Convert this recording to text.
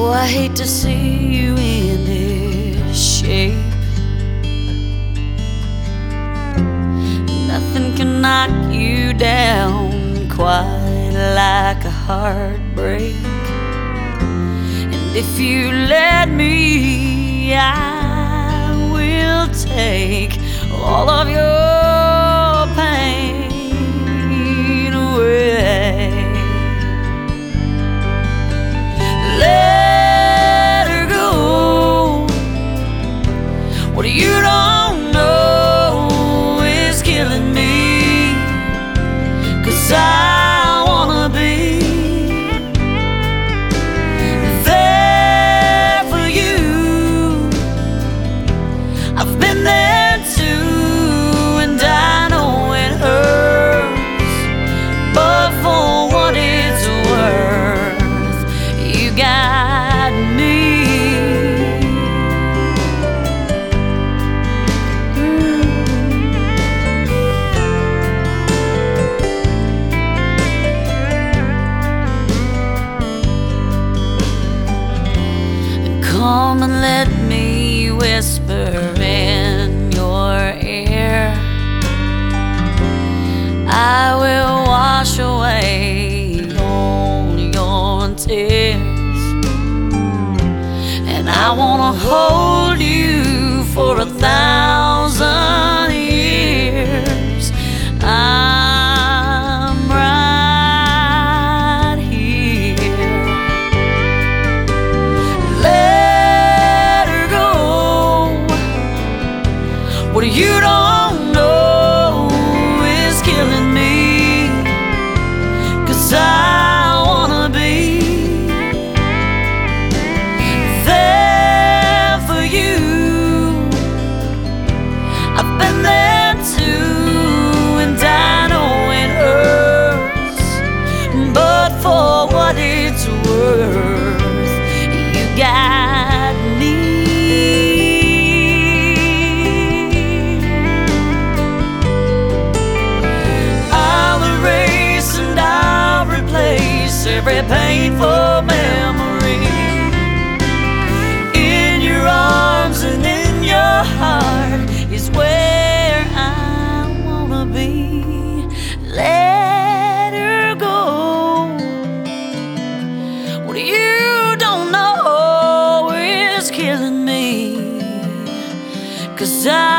Oh, hate to see you in this shape. Nothing can knock you down quite like a heartbreak. And if you let me, I will take all of your What you don't know is killing me. Cause I wanna be there for you. I've been there Come and let me whisper in your ear. I will wash away all your tears. And I wanna hold you for a thousand What are you painful memory. In your arms and in your heart is where I wanna be. Let her go. What you don't know is killing me. Cause I